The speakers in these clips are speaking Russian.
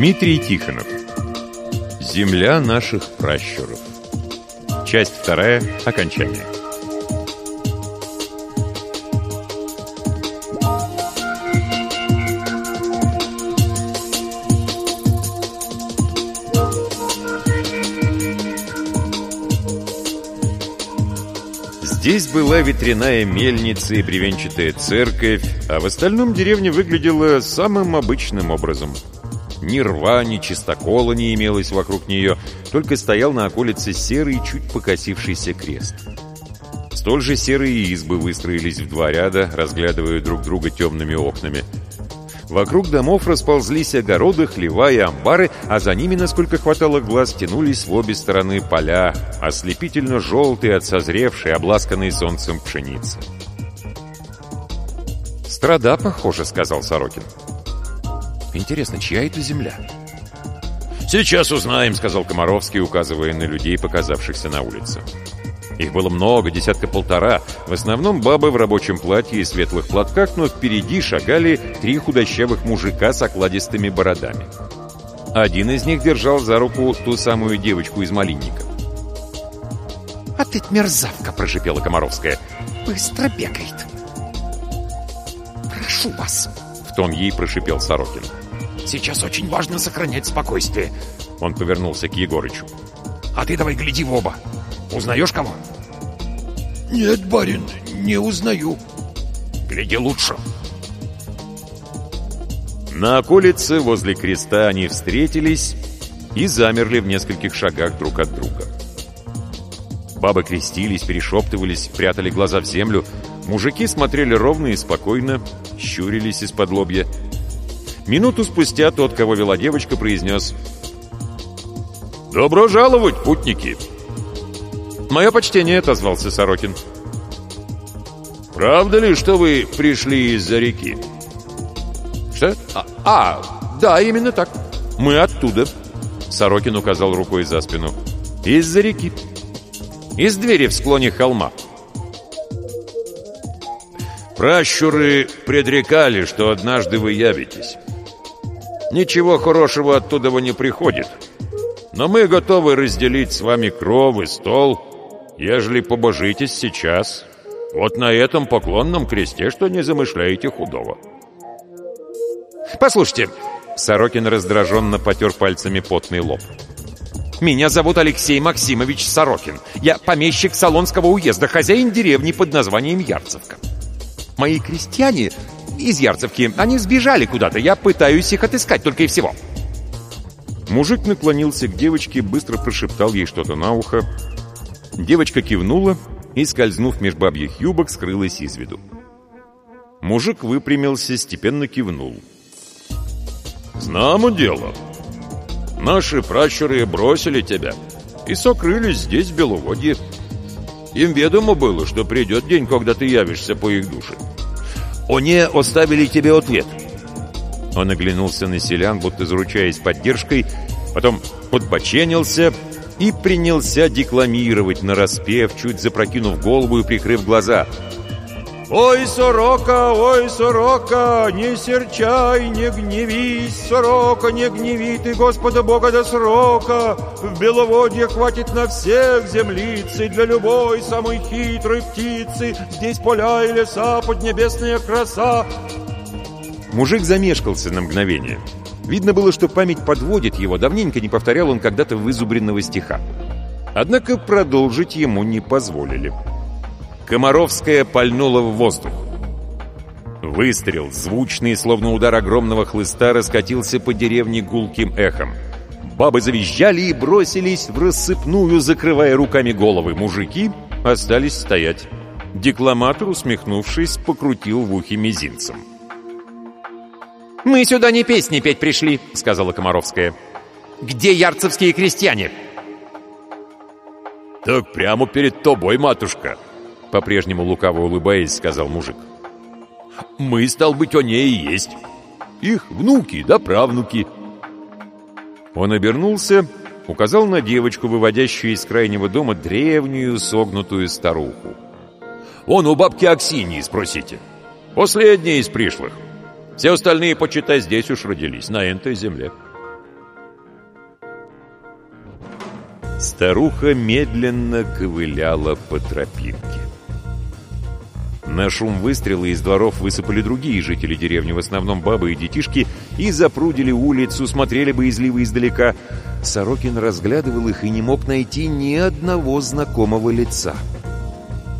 Дмитрий Тихонов Земля наших пращуров Часть вторая. Окончание Здесь была ветряная мельница и бревенчатая церковь, а в остальном деревня выглядела самым обычным образом. Ни рва, ни чистокола не имелось вокруг нее, только стоял на околице серый, чуть покосившийся крест. Столь же серые избы выстроились в два ряда, разглядывая друг друга темными окнами – Вокруг домов расползлись огороды, хлева и амбары, а за ними, насколько хватало глаз, тянулись в обе стороны поля, ослепительно желтые от созревшей, обласканной солнцем пшеницы. «Страда, похоже», — сказал Сорокин. «Интересно, чья это земля?» «Сейчас узнаем», — сказал Комаровский, указывая на людей, показавшихся на улице. Их было много, десятка-полтора. В основном бабы в рабочем платье и светлых платках, но впереди шагали три худощавых мужика с окладистыми бородами. Один из них держал за руку ту самую девочку из малинника. «А ты мерзавка!» — прошипела Комаровская. «Быстро бегает!» «Прошу вас!» — в тон ей прошипел Сорокин. «Сейчас очень важно сохранять спокойствие!» Он повернулся к Егорычу. «А ты давай гляди в оба! Узнаешь кого?» «Нет, барин, не узнаю». «Гляди лучше». На околице возле креста они встретились и замерли в нескольких шагах друг от друга. Бабы крестились, перешептывались, прятали глаза в землю. Мужики смотрели ровно и спокойно, щурились из-под лобья. Минуту спустя тот, кого вела девочка, произнес «Добро жаловать, путники!» «Мое почтение», — отозвался Сорокин. «Правда ли, что вы пришли из-за реки?» «Что? А, а, да, именно так. Мы оттуда», — Сорокин указал рукой за спину. «Из-за реки. Из двери в склоне холма». «Пращуры предрекали, что однажды вы явитесь. Ничего хорошего оттуда не приходит, но мы готовы разделить с вами кров и стол» ежели побожитесь сейчас, вот на этом поклонном кресте, что не замышляете худого. Послушайте, Сорокин раздраженно потер пальцами потный лоб. Меня зовут Алексей Максимович Сорокин. Я помещик Солонского уезда, хозяин деревни под названием Ярцевка. Мои крестьяне из Ярцевки, они сбежали куда-то. Я пытаюсь их отыскать только и всего. Мужик наклонился к девочке, быстро прошептал ей что-то на ухо, Девочка кивнула и, скользнув меж бабьих юбок, скрылась из виду. Мужик выпрямился, степенно кивнул. «Знамо дело. Наши пращуры бросили тебя и сокрылись здесь, в Беловодье. Им ведомо было, что придет день, когда ты явишься по их душе. Они оставили тебе ответ». Он оглянулся на селян, будто заручаясь поддержкой, потом подбоченился и принялся декламировать нараспев, чуть запрокинув голову и прикрыв глаза. «Ой, сорока, ой, сорока, не серчай, не гневись, сорока, не гневи ты Господа Бога до срока. В беловодье хватит на всех землицы, для любой самой хитрой птицы. Здесь поля и леса, поднебесная краса». Мужик замешкался на мгновение. Видно было, что память подводит его, давненько не повторял он когда-то вызубренного стиха. Однако продолжить ему не позволили. Комаровская пальнула в воздух. Выстрел, звучный, словно удар огромного хлыста, раскатился по деревне гулким эхом. Бабы завизжали и бросились в рассыпную, закрывая руками головы. Мужики остались стоять. Декламатор, усмехнувшись, покрутил в ухе мизинцем. «Мы сюда не песни петь пришли», — сказала Комаровская. «Где ярцевские крестьяне?» «Так прямо перед тобой, матушка», — по-прежнему лукаво улыбаясь, сказал мужик. «Мы, стал быть, о ней и есть. Их внуки да правнуки». Он обернулся, указал на девочку, выводящую из крайнего дома древнюю согнутую старуху. «Он у бабки Аксинии, спросите. Последняя из пришлых. Все остальные, почитай, здесь уж родились, на этой земле». Старуха медленно ковыляла по тропинке. На шум выстрела из дворов высыпали другие жители деревни, в основном бабы и детишки, и запрудили улицу, смотрели боязливо издалека. Сорокин разглядывал их и не мог найти ни одного знакомого лица.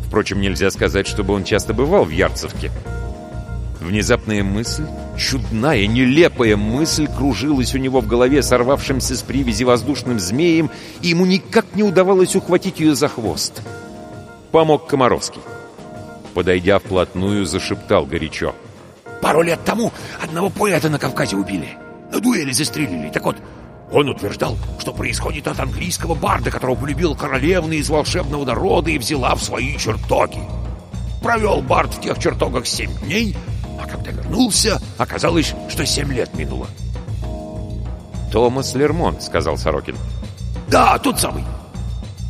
Впрочем, нельзя сказать, чтобы он часто бывал в Ярцевке. Внезапная мысль, чудная, нелепая мысль кружилась у него в голове сорвавшимся с привязи воздушным змеем, и ему никак не удавалось ухватить ее за хвост. Помог Комаровский. Подойдя вплотную, зашептал горячо. «Пару лет тому одного поэта на Кавказе убили. На дуэли застрелили. Так вот, он утверждал, что происходит от английского барда, которого полюбил королевна из волшебного народа и взяла в свои чертоги. Провел бард в тех чертогах семь дней, а когда вернулся, оказалось, что семь лет минуло. «Томас Лермон», — сказал Сорокин. «Да, тот самый.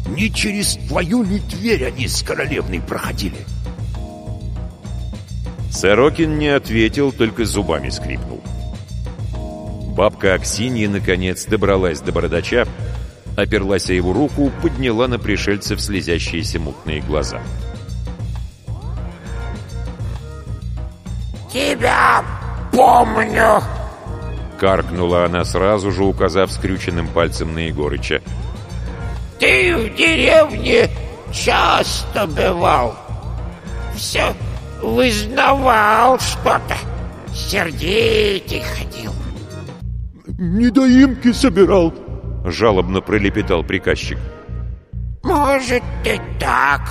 Не через твою ли дверь они с королевной проходили?» Сорокин не ответил, только зубами скрипнул. Бабка Аксинья, наконец, добралась до бородача, оперлась о его руку, подняла на пришельцев слезящиеся мутные глаза. «Тебя помню!» Каркнула она сразу же, указав скрюченным пальцем на Егорыча. «Ты в деревне часто бывал. Все вызнавал что-то. Сердитый ходил. «Недоимки собирал», — жалобно пролепетал приказчик. Может, и так.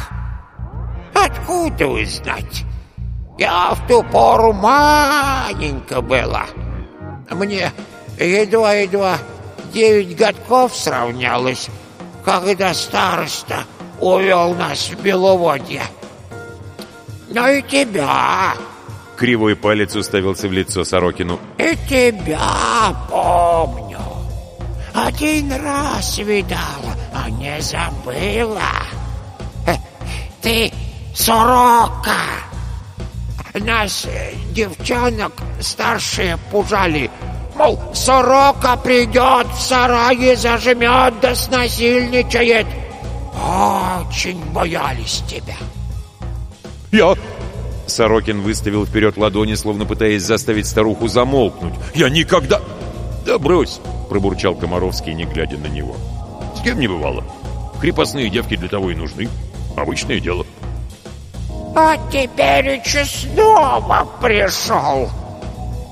Откуда вы знать? Я в ту пору маленько была. Мне едва-едва девять годков сравнялось, когда староста увел нас в Беловодье. Но и тебя, Кривой палец уставился в лицо Сорокину. и тебя помню. Один раз видала, а не забыла. Э, Ты сорока. Нас, э, девчонок, старшие пужали. Мол, сорока придет в сарае, зажмет да снасильничает. Очень боялись тебя. «Я... Сорокин выставил вперед ладони, словно пытаясь заставить старуху замолкнуть. я никогда...» «Да брось!» — пробурчал Комаровский, не глядя на него. С кем не бывало. Крепостные девки для того и нужны. Обычное дело. А теперь еще снова пришел.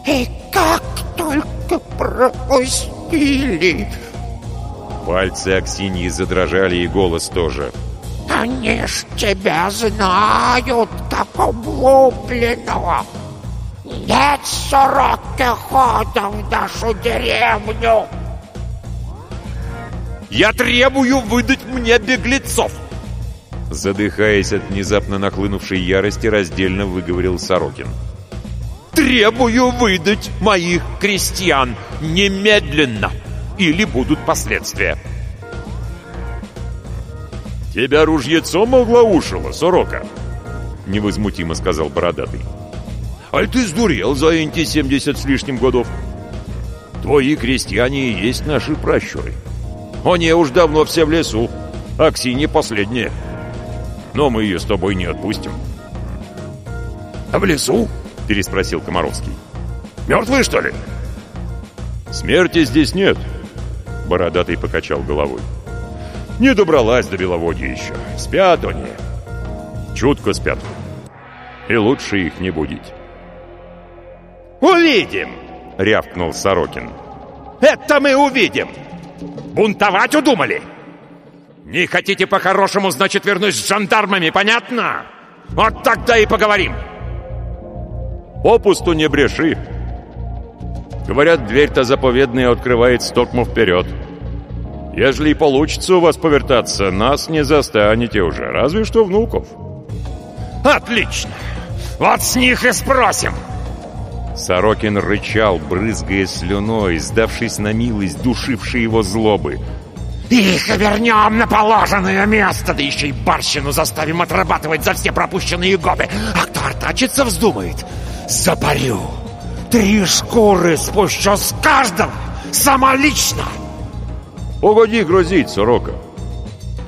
И как только пропустили. Пальцы Аксиньи задрожали, и голос тоже. Они ж тебя знают, как облупленного. Нет сороки хода в нашу деревню. «Я требую выдать мне беглецов!» Задыхаясь от внезапно нахлынувшей ярости, раздельно выговорил Сорокин. «Требую выдать моих крестьян немедленно, или будут последствия!» «Тебя ружьецом оглаушило, сорока!» Невозмутимо сказал бородатый. «Аль ты сдурел за эти семьдесят с лишним годов? Твои крестьяне и есть наши пращуры. Они уж давно все в лесу, а Ксения последняя. Но мы ее с тобой не отпустим». «А в лесу?» — переспросил Комаровский. Мертвые, что ли?» «Смерти здесь нет», — бородатый покачал головой. «Не добралась до Беловодья еще. Спят они. Чутко спят. И лучше их не будить». «Увидим!» — рявкнул Сорокин. Это мы увидим! Бунтовать удумали? Не хотите по-хорошему, значит, вернусь с жандармами, понятно? Вот тогда и поговорим. Попусту не бреши. Говорят, дверь-то заповедная открывает стокму вперед. Ежели и получится у вас повертаться, нас не застанете уже, разве что внуков. Отлично! Вот с них и спросим. Сорокин рычал, брызгая слюной, сдавшись на милость, душившей его злобы. Их вернем на положенное место, да еще и барщину заставим отрабатывать за все пропущенные годы. А кто артачиться вздумает, запарю. Три шкуры спущу с каждого, сама лично. Погоди грозить, сорока.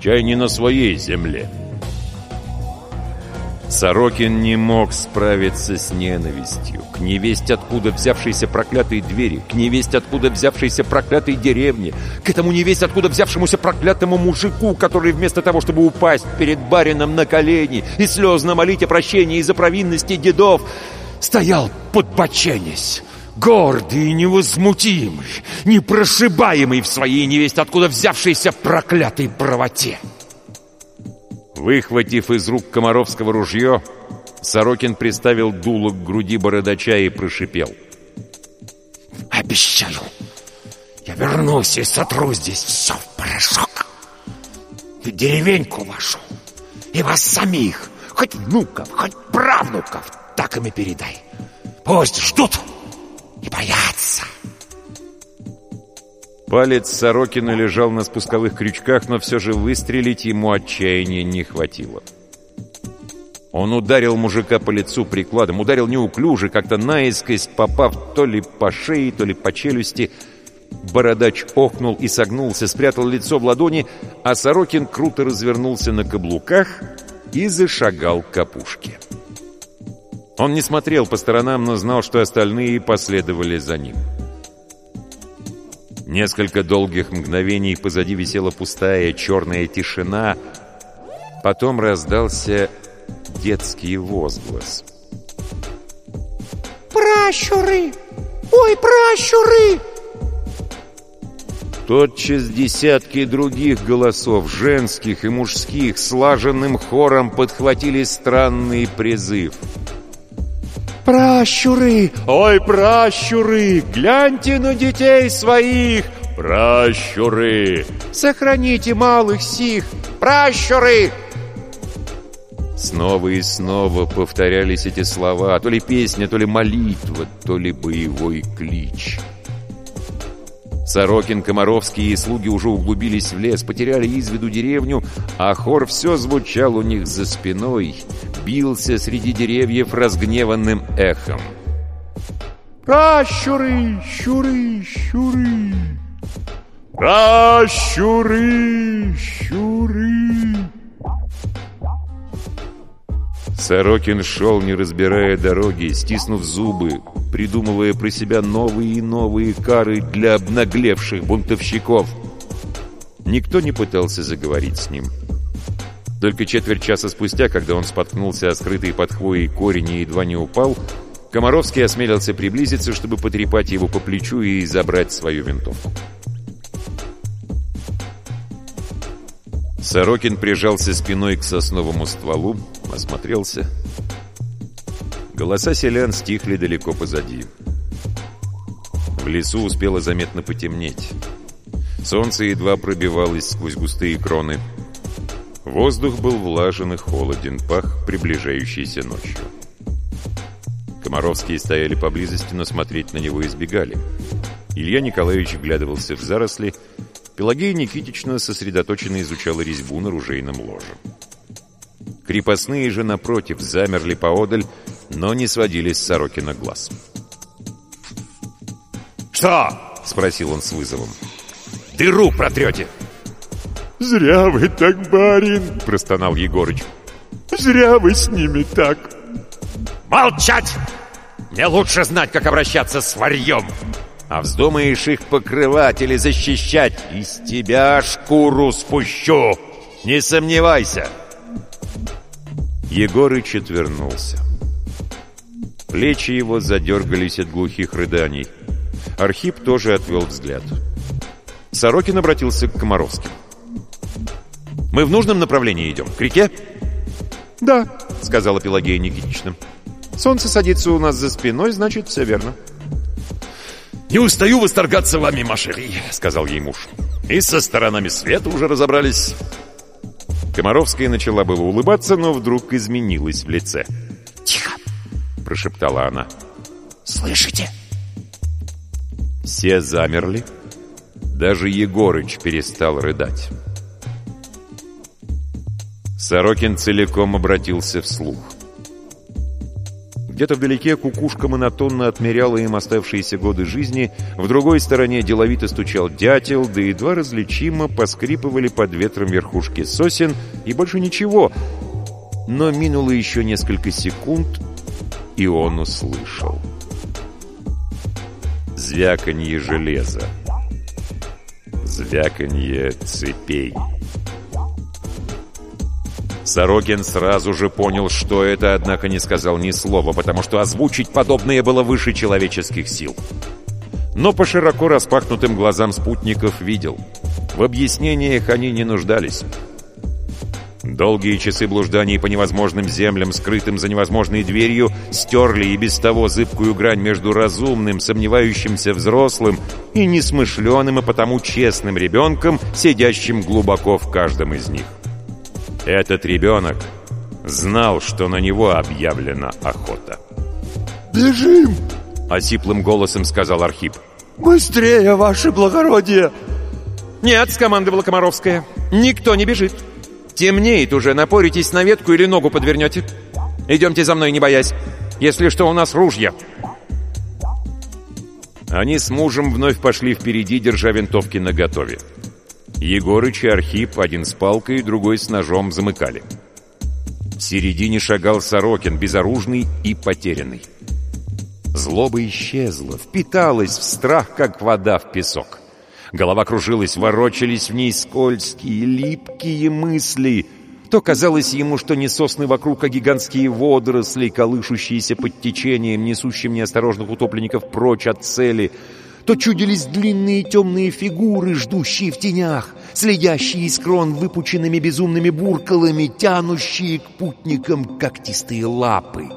Чай не на своей земле. Сорокин не мог справиться с ненавистью к невесть откуда взявшейся проклятой двери, к невесть откуда взявшейся проклятой деревне, к этому невесть откуда взявшемуся проклятому мужику, который вместо того, чтобы упасть перед барином на колени и слезно молить о прощении из-за провинности дедов, стоял подбоченясь, гордый и невозмутимый, непрошибаемый в своей невесть откуда взявшейся проклятой правоте. Выхватив из рук Комаровского ружье, Сорокин приставил дуло к груди бородача и прошипел. «Обещаю, я вернусь и сотру здесь все в порошок. И деревеньку вашу, и вас самих, хоть внуков, хоть правнуков, так им и передай. Пусть ждут и боятся». Палец Сорокина лежал на спусковых крючках, но все же выстрелить ему отчаяния не хватило. Он ударил мужика по лицу прикладом, ударил неуклюже, как-то наискось, попав то ли по шее, то ли по челюсти. Бородач охнул и согнулся, спрятал лицо в ладони, а Сорокин круто развернулся на каблуках и зашагал к опушке. Он не смотрел по сторонам, но знал, что остальные последовали за ним. Несколько долгих мгновений позади висела пустая черная тишина. Потом раздался детский возглас. «Пращуры! Ой, пращуры!» Тотчас десятки других голосов, женских и мужских, слаженным хором подхватили странный призыв. Пращуры! Ой, пращуры! Гляньте на детей своих! Пращуры! Сохраните малых сих! Пращуры! Снова и снова повторялись эти слова, то ли песня, то ли молитва, то ли боевой клич. Сорокин, Комаровский и слуги уже углубились в лес, потеряли из виду деревню, а хор все звучал у них за спиной, бился среди деревьев разгневанным эхом. «Пращуры, щуры, щуры! Пращуры, щуры!» Сорокин шел, не разбирая дороги, стиснув зубы, придумывая про себя новые и новые кары для обнаглевших бунтовщиков. Никто не пытался заговорить с ним. Только четверть часа спустя, когда он споткнулся о скрытый под хвоей корень и едва не упал, Комаровский осмелился приблизиться, чтобы потрепать его по плечу и забрать свою винтовку. Сорокин прижался спиной к сосновому стволу, осмотрелся. Голоса селян стихли далеко позади. В лесу успело заметно потемнеть. Солнце едва пробивалось сквозь густые кроны. Воздух был влажен и холоден, пах приближающейся ночью. Комаровские стояли поблизости, но смотреть на него избегали. Илья Николаевич вглядывался в заросли, Пелагея Никитична сосредоточенно изучала резьбу на ружейном ложе. Крепостные же, напротив, замерли поодаль, но не сводили с Сорокина глаз. «Что?» — спросил он с вызовом. «Дыру протрете!» «Зря вы так, барин!» — простонал Егорыч. «Зря вы с ними так!» «Молчать! Мне лучше знать, как обращаться с варьем!» А вздумаешь их покрывать или защищать, из тебя шкуру спущу! Не сомневайся!» Егорыч отвернулся. Плечи его задергались от глухих рыданий. Архип тоже отвел взгляд. Сорокин обратился к Комаровским. «Мы в нужном направлении идем? К реке?» «Да», — сказала Пелагея Никитична. «Солнце садится у нас за спиной, значит, все верно». «Не устаю восторгаться вами, Машери», — сказал ей муж. «И со сторонами света уже разобрались». Комаровская начала было улыбаться, но вдруг изменилась в лице. «Тихо!» — прошептала она. «Слышите?» Все замерли. Даже Егорыч перестал рыдать. Сорокин целиком обратился вслух. Где-то вдалеке кукушка монотонно отмеряла им оставшиеся годы жизни, в другой стороне деловито стучал дятел, да едва различимо поскрипывали под ветром верхушки сосен, и больше ничего. Но минуло еще несколько секунд, и он услышал. Звяканье железа. Звяканье цепей. Сорокин сразу же понял, что это, однако не сказал ни слова, потому что озвучить подобное было выше человеческих сил. Но по широко распахнутым глазам спутников видел. В объяснениях они не нуждались. Долгие часы блужданий по невозможным землям, скрытым за невозможной дверью, стерли и без того зыбкую грань между разумным, сомневающимся взрослым и несмышленым и потому честным ребенком, сидящим глубоко в каждом из них. Этот ребенок знал, что на него объявлена охота. «Бежим!» — осиплым голосом сказал Архип. «Быстрее, ваше благородие!» «Нет», — скомандовала Комаровская, — «никто не бежит. Темнеет уже, напоритесь на ветку или ногу подвернете. Идемте за мной, не боясь. Если что, у нас ружья». Они с мужем вновь пошли впереди, держа винтовки наготове. Егорыч и Архип, один с палкой, другой с ножом, замыкали. В середине шагал Сорокин, безоружный и потерянный. Злоба исчезла, впиталась в страх, как вода в песок. Голова кружилась, ворочались в ней скользкие, липкие мысли. То казалось ему, что не сосны вокруг, а гигантские водоросли, колышущиеся под течением, несущим неосторожных утопленников прочь от цели — то чудились длинные темные фигуры, ждущие в тенях, следящие из крон выпученными безумными буркалами, тянущие к путникам когтистые лапы.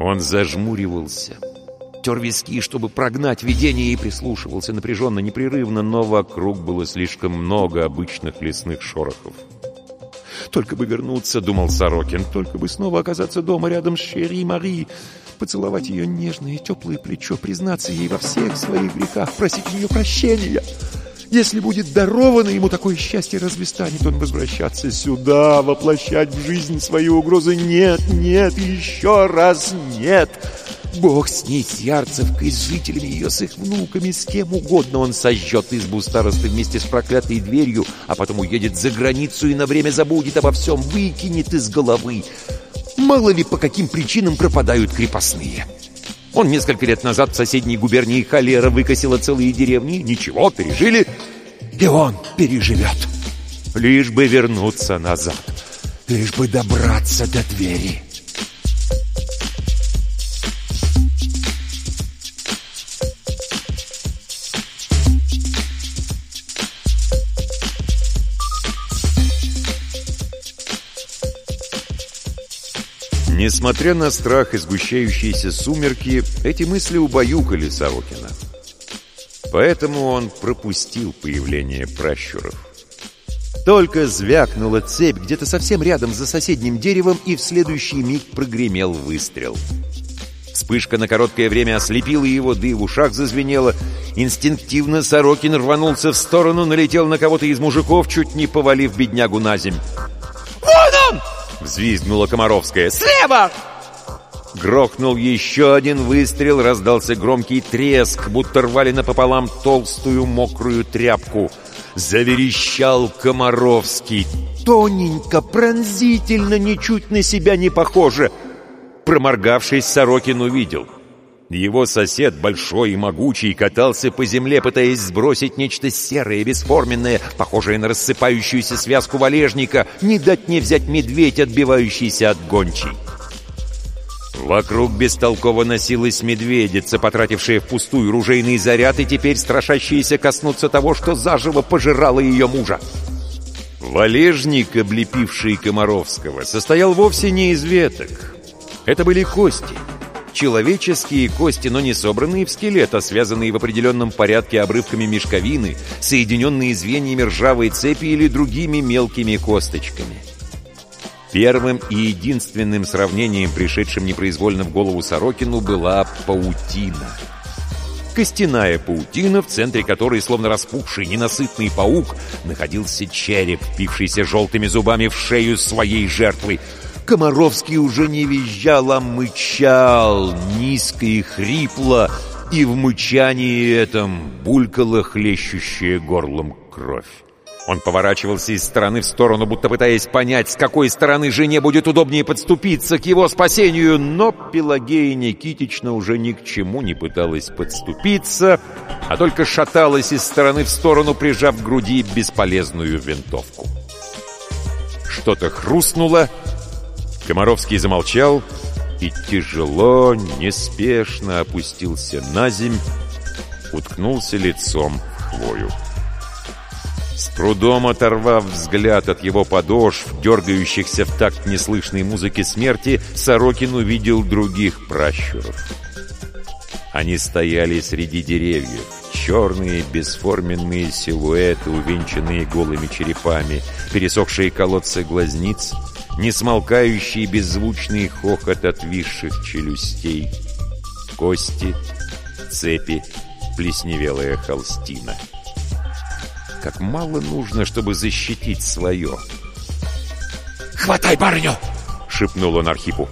Он зажмуривался, тер виски, чтобы прогнать видение, и прислушивался напряженно, непрерывно, но вокруг было слишком много обычных лесных шорохов. «Только бы вернуться», — думал Сорокин, — «только бы снова оказаться дома рядом с Шерри Мари» поцеловать ее нежное и теплое плечо, признаться ей во всех своих грехах, просить у нее прощения. Если будет даровано ему такое счастье, разве станет он возвращаться сюда, воплощать в жизнь свои угрозы? Нет, нет, еще раз нет. Бог с ней, с Ярцевкой, с жителями ее, с их внуками, с кем угодно он сожжет избу старосты вместе с проклятой дверью, а потом уедет за границу и на время забудет обо всем, выкинет из головы. Мало ли по каким причинам пропадают крепостные. Он несколько лет назад в соседней губернии холера выкосила целые деревни. Ничего, пережили. И он переживет. Лишь бы вернуться назад. Лишь бы добраться до двери. Несмотря на страх и сгущающиеся сумерки, эти мысли убаюкали Сорокина. Поэтому он пропустил появление пращуров. Только звякнула цепь где-то совсем рядом за соседним деревом, и в следующий миг прогремел выстрел. Вспышка на короткое время ослепила его, да и в ушах зазвенело. Инстинктивно Сорокин рванулся в сторону, налетел на кого-то из мужиков, чуть не повалив беднягу на земь. Взвизгнула Комаровская. «Слева!» Грохнул еще один выстрел, раздался громкий треск, будто рвали напополам толстую мокрую тряпку. Заверещал Комаровский. Тоненько, пронзительно, ничуть на себя не похоже. Проморгавшись, Сорокин увидел. Его сосед, большой и могучий, катался по земле, пытаясь сбросить нечто серое, бесформенное, похожее на рассыпающуюся связку валежника, не дать не взять медведь, отбивающийся от гончей. Вокруг бестолково носилась медведица, потратившая впустую ружейный заряд и теперь страшащаяся коснуться того, что заживо пожирало ее мужа. Валежник, облепивший Комаровского, состоял вовсе не из веток. Это были кости — Человеческие кости, но не собранные в скелет, а связанные в определенном порядке обрывками мешковины, соединенные звеньями ржавой цепи или другими мелкими косточками. Первым и единственным сравнением, пришедшим непроизвольно в голову Сорокину, была паутина. Костяная паутина, в центре которой, словно распухший ненасытный паук, находился череп, впившийся желтыми зубами в шею своей жертвы — Комаровский уже не визжал, а мычал, низко и хрипло, и в мычании этом булькала хлещущая горлом кровь. Он поворачивался из стороны в сторону, будто пытаясь понять, с какой стороны жене будет удобнее подступиться к его спасению, но Пелагея Никитична уже ни к чему не пыталась подступиться, а только шаталась из стороны в сторону, прижав к груди бесполезную винтовку. Что-то хрустнуло, Комаровский замолчал и тяжело, неспешно опустился на земь, уткнулся лицом в хвою. С трудом оторвав взгляд от его подошв, дергающихся в такт неслышной музыки смерти, Сорокин увидел других пращуров. Они стояли среди деревьев, черные бесформенные силуэты, увенчанные голыми черепами, пересохшие колодцы глазниц, несмолкающий беззвучный хохот отвисших челюстей, кости, цепи, плесневелая холстина — как мало нужно, чтобы защитить свое. «Хватай барыню!» — шепнул он Архипу.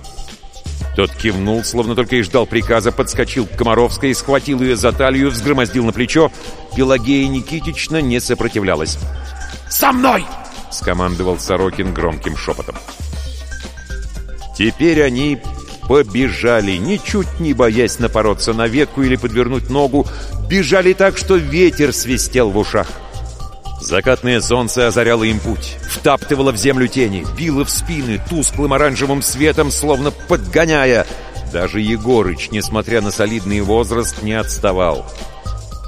Тот кивнул, словно только и ждал приказа, подскочил к Комаровской, схватил ее за талию, взгромоздил на плечо. Пелагея Никитична не сопротивлялась. «Со мной!» — скомандовал Сорокин громким шепотом. Теперь они побежали, ничуть не боясь напороться на ветку или подвернуть ногу, бежали так, что ветер свистел в ушах. Закатное солнце озаряло им путь, втаптывало в землю тени, било в спины тусклым оранжевым светом, словно подгоняя. Даже Егорыч, несмотря на солидный возраст, не отставал.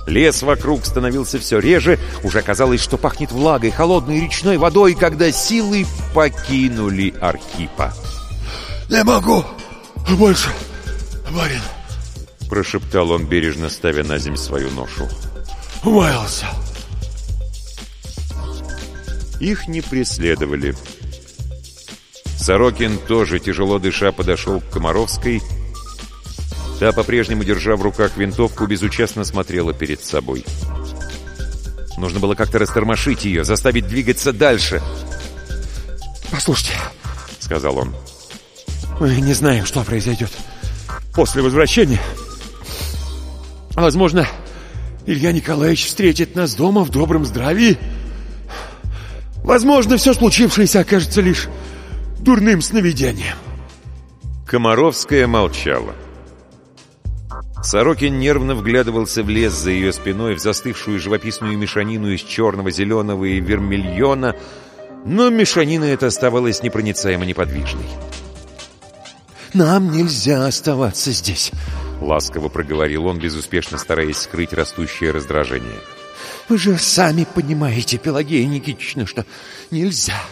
Лес вокруг становился все реже, уже казалось, что пахнет влагой, холодной речной водой, когда силы покинули Архипа. «Не могу больше, барин!» Прошептал он, бережно ставя на землю свою ношу. «Умаялся!» Их не преследовали. Сорокин тоже, тяжело дыша, подошел к Комаровской. Та, по-прежнему, держа в руках винтовку, безучастно смотрела перед собой. Нужно было как-то растормошить ее, заставить двигаться дальше. «Послушайте», — сказал он. «Мы не знаем, что произойдет после возвращения. Возможно, Илья Николаевич встретит нас дома в добром здравии». Возможно, все случившееся окажется лишь дурным сновидением. Комаровская молчала. Сорокин нервно вглядывался в лес за ее спиной, в застывшую живописную мешанину из черного, зеленого и вермильона, но мешанина эта оставалась непроницаемо неподвижной. «Нам нельзя оставаться здесь», — ласково проговорил он, безуспешно стараясь скрыть растущее раздражение. Вы же сами понимаете, Пелагея Никитична, что нельзя.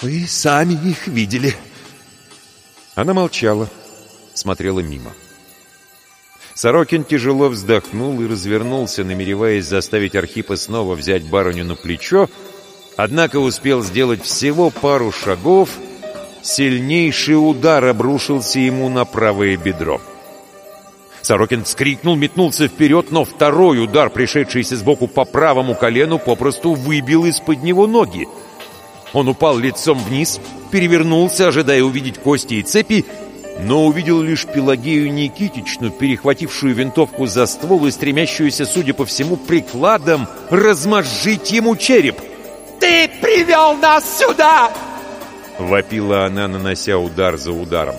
Вы сами их видели. Она молчала, смотрела мимо. Сорокин тяжело вздохнул и развернулся, намереваясь заставить Архипа снова взять барыню на плечо, однако успел сделать всего пару шагов, сильнейший удар обрушился ему на правое бедро. Сорокин вскрикнул, метнулся вперед, но второй удар, пришедшийся сбоку по правому колену, попросту выбил из-под него ноги. Он упал лицом вниз, перевернулся, ожидая увидеть кости и цепи, но увидел лишь Пелагею Никитичну, перехватившую винтовку за ствол и стремящуюся, судя по всему, прикладом размозжить ему череп. «Ты привел нас сюда!» Вопила она, нанося удар за ударом.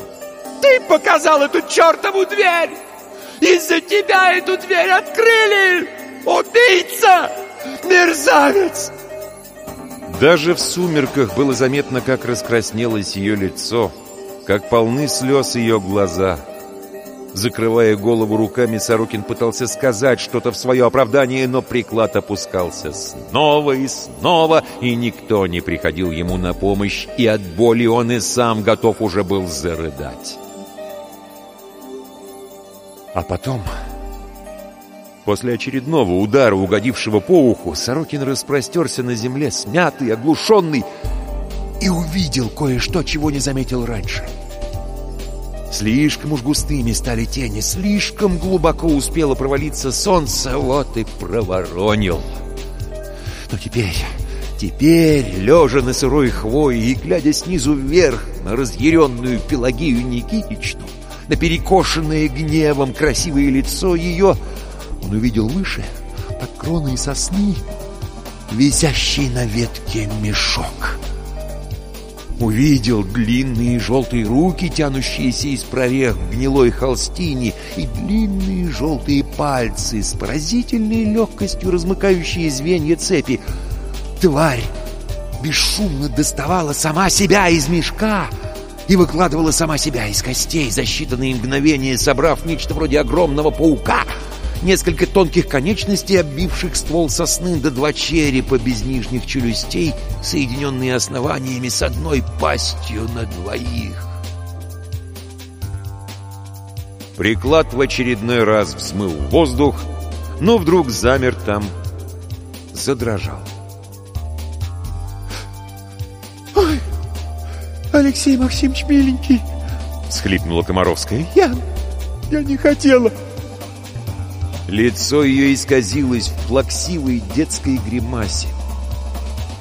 «Ты показал эту чертову дверь! Из-за тебя эту дверь открыли! Убийца! Мерзавец!» Даже в сумерках было заметно, как раскраснелось ее лицо, как полны слез ее глаза. Закрывая голову руками, Сорокин пытался сказать что-то в свое оправдание, но приклад опускался снова и снова, и никто не приходил ему на помощь, и от боли он и сам готов уже был зарыдать. А потом, после очередного удара, угодившего по уху, Сорокин распростерся на земле, смятый, оглушенный, и увидел кое-что, чего не заметил раньше. Слишком уж густыми стали тени, слишком глубоко успело провалиться солнце, вот и проворонил. Но теперь Теперь, лежа на сырой хвое и глядя снизу вверх на разъяренную Пелагею Никитичну, на перекошенное гневом красивое лицо ее, он увидел выше, под кроной сосны, висящий на ветке мешок. Увидел длинные желтые руки, тянущиеся из прорех в гнилой холстине, и длинные желтые пальцы с поразительной легкостью размыкающие звенья цепи. Тварь бесшумно доставала сама себя из мешка и выкладывала сама себя из костей за считанные мгновения, собрав нечто вроде огромного паука — несколько тонких конечностей, оббивших ствол сосны, до два черепа без нижних челюстей, соединенные основаниями с одной пастью на двоих. Приклад в очередной раз взмыл воздух, но вдруг замер там, задрожал. «Ой, Алексей Максимович, миленький!» — схлипнула Комаровская. «Я... я не хотела!» Лицо ее исказилось в плаксивой детской гримасе.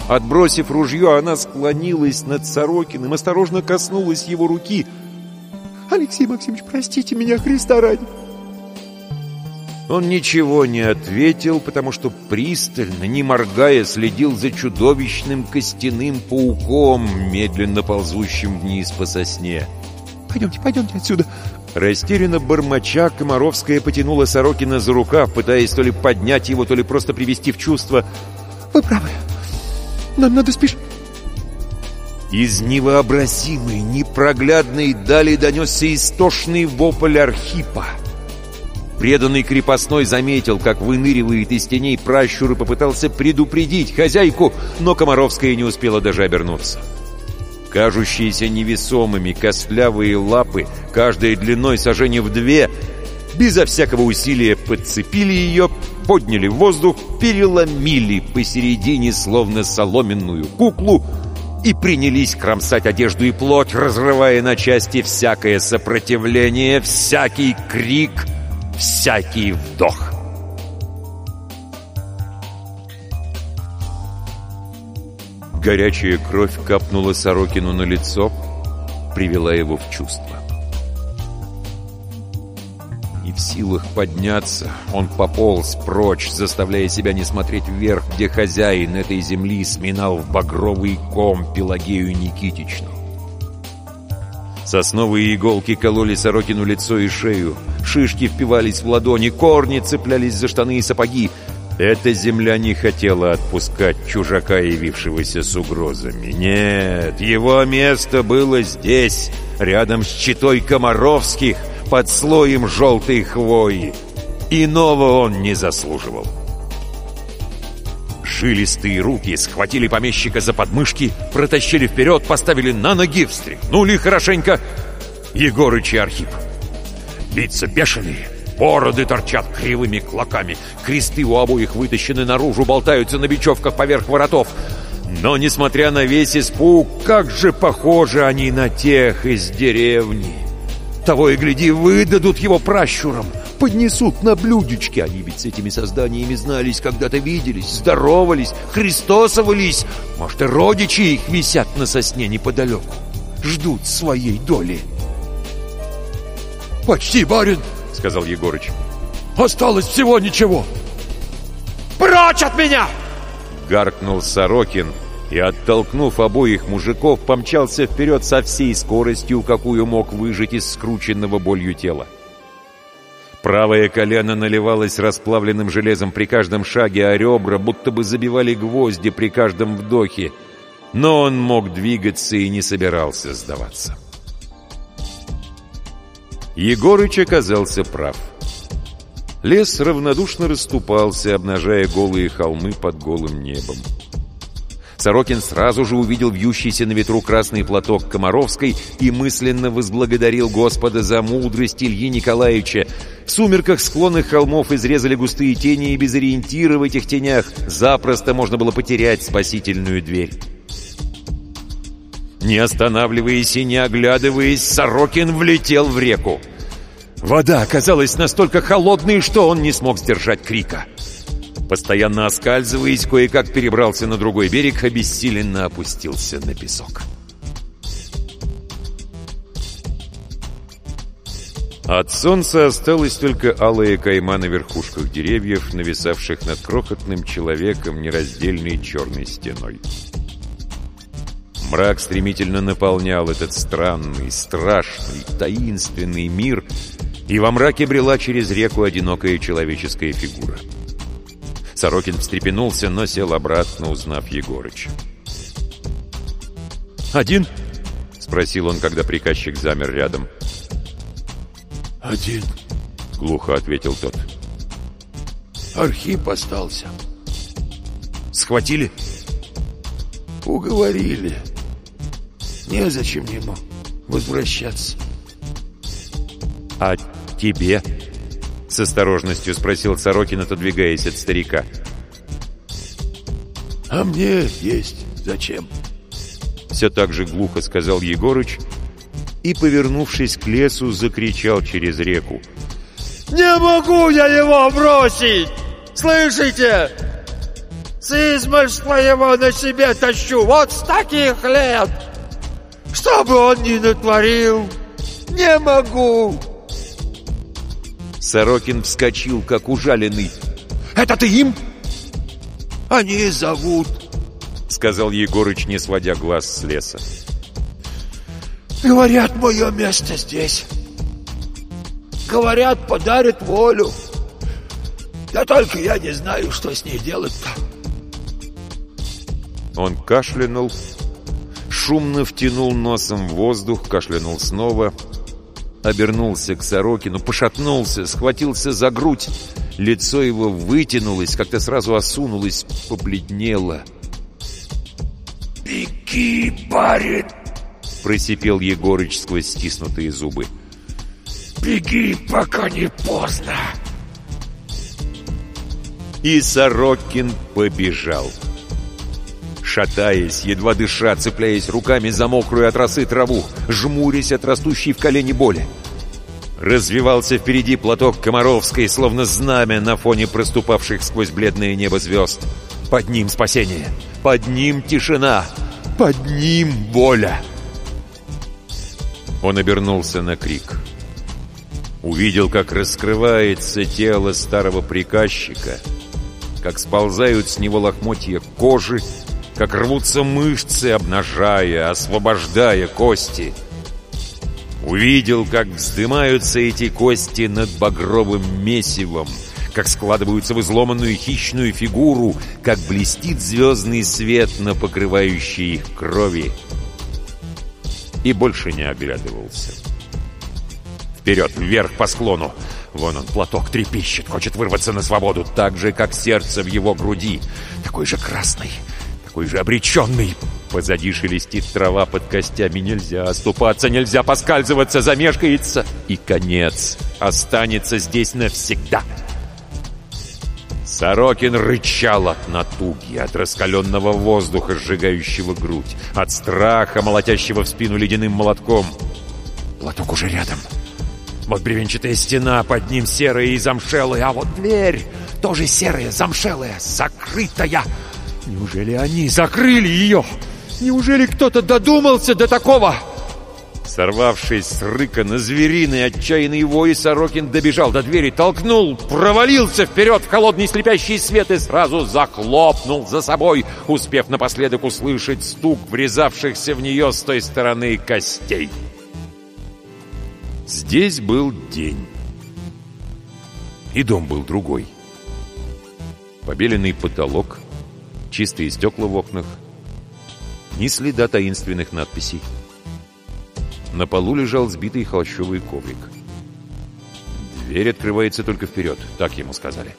Отбросив ружье, она склонилась над Сорокиным, осторожно коснулась его руки. «Алексей Максимович, простите меня, Христа ради!» Он ничего не ответил, потому что пристально, не моргая, следил за чудовищным костяным пауком, медленно ползущим вниз по сосне. «Пойдемте, пойдемте отсюда!» Растерянно бормоча, Комаровская потянула Сорокина за рукав, пытаясь то ли поднять его, то ли просто привести в чувство. «Вы правы. Нам надо спешить». Из невообразимой, непроглядной дали донесся истошный вопль Архипа. Преданный крепостной заметил, как выныривает из теней пращур и попытался предупредить хозяйку, но Комаровская не успела даже обернуться. Кажущиеся невесомыми костлявые лапы, каждая длиной сожжения в две, безо всякого усилия подцепили ее, подняли в воздух, переломили посередине, словно соломенную куклу, и принялись кромсать одежду и плоть, разрывая на части всякое сопротивление, всякий крик, всякий вдох. Горячая кровь капнула Сорокину на лицо, привела его в чувство. Не в силах подняться, он пополз прочь, заставляя себя не смотреть вверх, где хозяин этой земли сминал в багровый ком Пелагею Никитичну. Сосновые иголки кололи Сорокину лицо и шею, шишки впивались в ладони, корни цеплялись за штаны и сапоги, эта земля не хотела отпускать чужака, явившегося с угрозами. Нет, его место было здесь, рядом с читой Комаровских, под слоем желтой хвои. Иного он не заслуживал. Жилистые руки схватили помещика за подмышки, протащили вперед, поставили на ноги, встряхнули хорошенько. Егорыч и Архип. Лица бешеные, Бороды торчат кривыми клоками. Кресты у обоих вытащены наружу, болтаются на бечевках поверх воротов. Но, несмотря на весь испуг, как же похожи они на тех из деревни. Того и гляди, выдадут его пращурам, поднесут на блюдечке. Они ведь с этими созданиями знались, когда-то виделись, здоровались, христосовались. Может, и родичи их висят на сосне неподалеку, ждут своей доли. «Почти, барин!» — сказал Егорыч. «Осталось всего ничего!» «Прочь от меня!» Гаркнул Сорокин и, оттолкнув обоих мужиков, помчался вперед со всей скоростью, какую мог выжить из скрученного болью тела. Правое колено наливалось расплавленным железом при каждом шаге, а ребра будто бы забивали гвозди при каждом вдохе. Но он мог двигаться и не собирался сдаваться. Егорыч оказался прав. Лес равнодушно расступался, обнажая голые холмы под голым небом. Сорокин сразу же увидел вьющийся на ветру красный платок Комаровской и мысленно возблагодарил Господа за мудрость Ильи Николаевича. В сумерках склонных холмов изрезали густые тени, и без ориентира в этих тенях запросто можно было потерять спасительную дверь. Не останавливаясь и не оглядываясь, Сорокин влетел в реку. Вода оказалась настолько холодной, что он не смог сдержать крика. Постоянно оскальзываясь, кое-как перебрался на другой берег, обессиленно опустился на песок. От солнца осталась только алая кайма на верхушках деревьев, нависавших над крохотным человеком нераздельной черной стеной. Мрак стремительно наполнял этот странный, страшный, таинственный мир, и во мраке брела через реку одинокая человеческая фигура. Сорокин встрепенулся, но сел обратно, узнав Егорыча. «Один?» — спросил он, когда приказчик замер рядом. «Один», — глухо ответил тот. «Архип остался». «Схватили?» «Уговорили. Незачем ему возвращаться». «А тебе?» — с осторожностью спросил Сорокин, отодвигаясь от старика. «А мне есть зачем?» Все так же глухо сказал Егорыч и, повернувшись к лесу, закричал через реку. «Не могу я его бросить! Слышите? Сызмальство его на себе тащу вот с таких лет! Что бы он ни натворил, не могу!» Сорокин вскочил, как ужаленный. «Это ты им?» «Они зовут», — сказал Егорыч, не сводя глаз с леса. «Говорят, мое место здесь. Говорят, подарят волю. Да только я не знаю, что с ней делать-то». Он кашлянул, шумно втянул носом воздух, кашлянул снова, обернулся к Сорокину, пошатнулся, схватился за грудь. Лицо его вытянулось, как-то сразу осунулось, побледнело. «Беги, барин!» — просипел Егорыч сквозь стиснутые зубы. «Беги, пока не поздно!» И Сорокин побежал. Шатаясь, едва дыша, цепляясь руками за мокрую от росы траву, жмурясь от растущей в колени боли. Развивался впереди платок Комаровской, словно знамя на фоне проступавших сквозь бледное небо звезд. Под ним спасение, под ним тишина, под ним воля. Он обернулся на крик. Увидел, как раскрывается тело старого приказчика, как сползают с него лохмотья кожи, как рвутся мышцы, обнажая, освобождая кости. Увидел, как вздымаются эти кости над багровым месивом, как складываются в изломанную хищную фигуру, как блестит звездный свет на покрывающей их крови. И больше не оглядывался. Вперед, вверх по склону. Вон он, платок трепещет, хочет вырваться на свободу, так же, как сердце в его груди. Такой же красный, такой же обреченный. Позади шелестит трава под костями. Нельзя оступаться, нельзя поскальзываться, замешкается. И конец останется здесь навсегда. Сорокин рычал от натуги, от раскаленного воздуха, сжигающего грудь, от страха, молотящего в спину ледяным молотком. Платок уже рядом. Вот бревенчатая стена, под ним серая и замшелая, а вот дверь тоже серая, замшелая, закрытая. Неужели они закрыли ее? Неужели кто-то додумался до такого? Сорвавшись с рыка на звериный отчаянный вой, Сорокин добежал до двери, толкнул, провалился вперед в холодный слепящий свет и сразу захлопнул за собой, успев напоследок услышать стук врезавшихся в нее с той стороны костей. Здесь был день. И дом был другой. Побеленный потолок, чистые стекла в окнах, ни следа таинственных надписей. На полу лежал сбитый холщовый коврик. Дверь открывается только вперед, так ему сказали.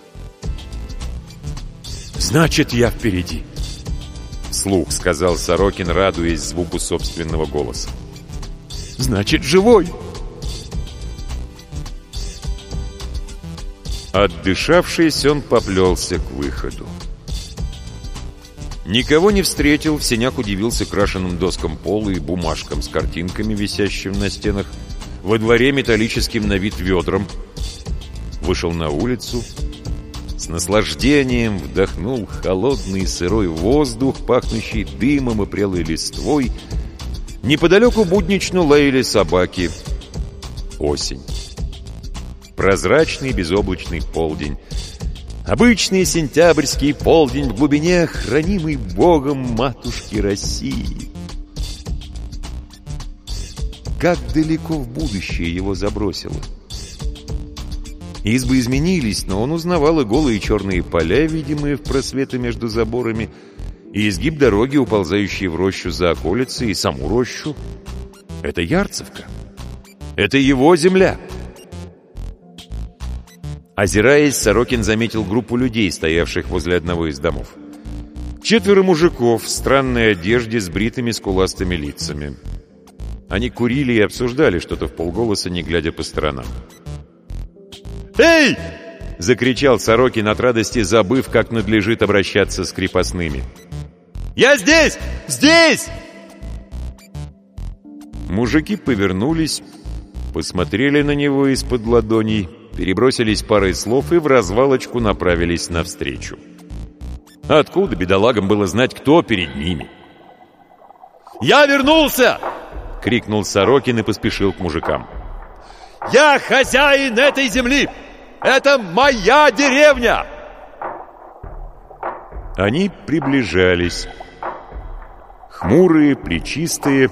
«Значит, я впереди!» Слух сказал Сорокин, радуясь звуку собственного голоса. «Значит, живой!» Отдышавшись, он поплелся к выходу. Никого не встретил, в сенях удивился крашенным доскам пола и бумажкам с картинками, висящим на стенах, во дворе металлическим на вид ведром. Вышел на улицу, С наслаждением вдохнул холодный сырой воздух, пахнущий дымом и прелой листвой. Неподалеку буднично лаяли собаки. Осень. Прозрачный безоблачный полдень. Обычный сентябрьский полдень в глубине, хранимый Богом матушки России. Как далеко в будущее его забросило. Избы изменились, но он узнавал и голые черные поля, видимые в просветы между заборами, и изгиб дороги, уползающие в рощу за околицей, и саму рощу. Это Ярцевка. Это его земля. Озираясь, Сорокин заметил группу людей, стоявших возле одного из домов. Четверо мужиков в странной одежде с бритыми скуластыми лицами. Они курили и обсуждали что-то в полголоса, не глядя по сторонам. «Эй!» — закричал Сорокин от радости, забыв, как надлежит обращаться с крепостными. «Я здесь! Здесь!» Мужики повернулись, посмотрели на него из-под ладоней, перебросились парой слов и в развалочку направились навстречу. Откуда бедолагам было знать, кто перед ними? «Я вернулся!» — крикнул Сорокин и поспешил к мужикам. «Я хозяин этой земли! Это моя деревня!» Они приближались. Хмурые, плечистые,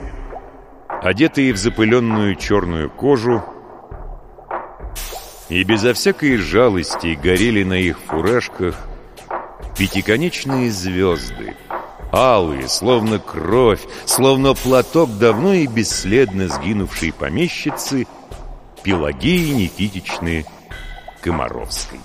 одетые в запыленную черную кожу, и безо всякой жалости горели на их фуражках пятиконечные звезды, алые, словно кровь, словно платок давно и бесследно сгинувшей помещицы Пелагеи Никитичны Комаровской.